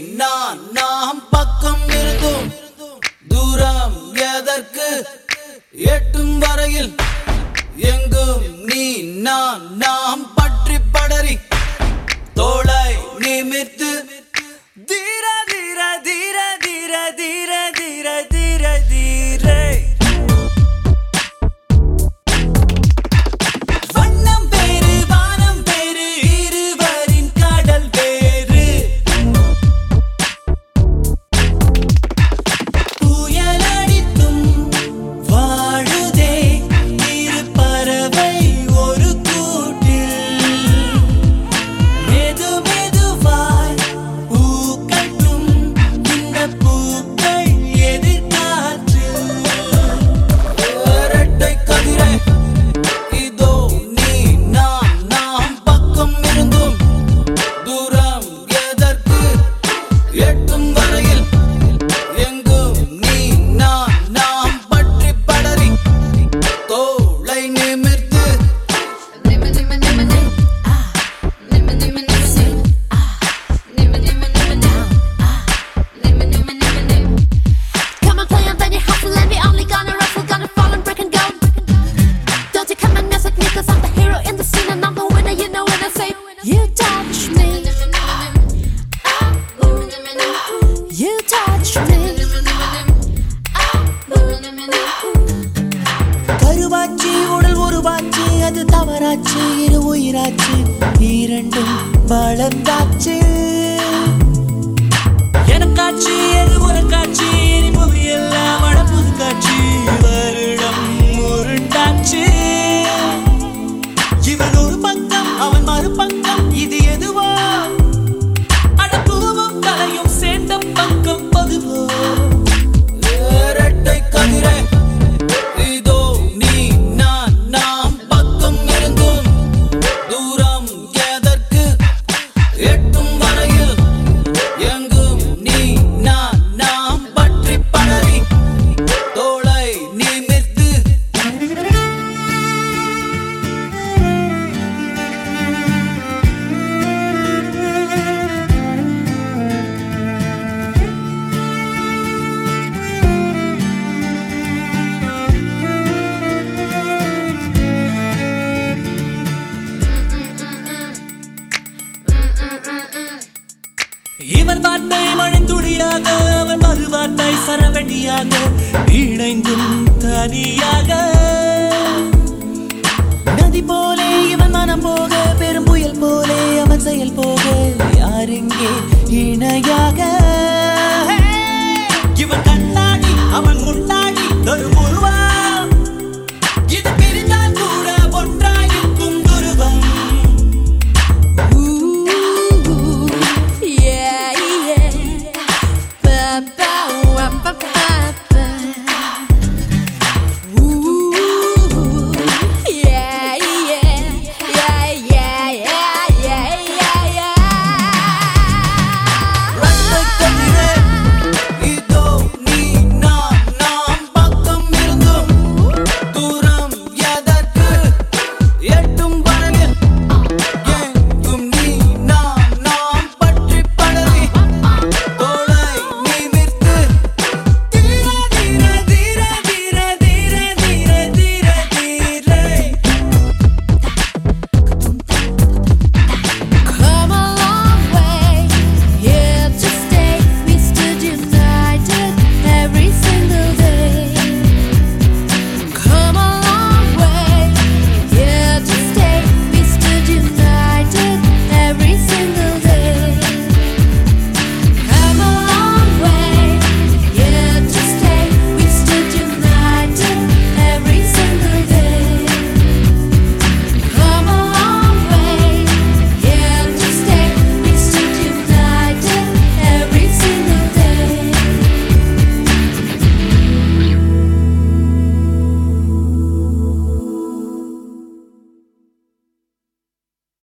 நான் நாம் பக்கம் இருக்கும். தூரம் எதற்கு? எட்டும் வரையில் எங்கும் நீ நான் நான் ஒன்னாச்சு இரு உயிராச்சு இரண்டும் வளர்ந்தாச்சு. எனக்காச்சு எது உனக்காச்சு எரிபொரியல்ல இவன் வார்த்தை மழைந்துளியாக அவன் மறுவார்த்தை சரவெடியாக இணைந்தும் தனியாக.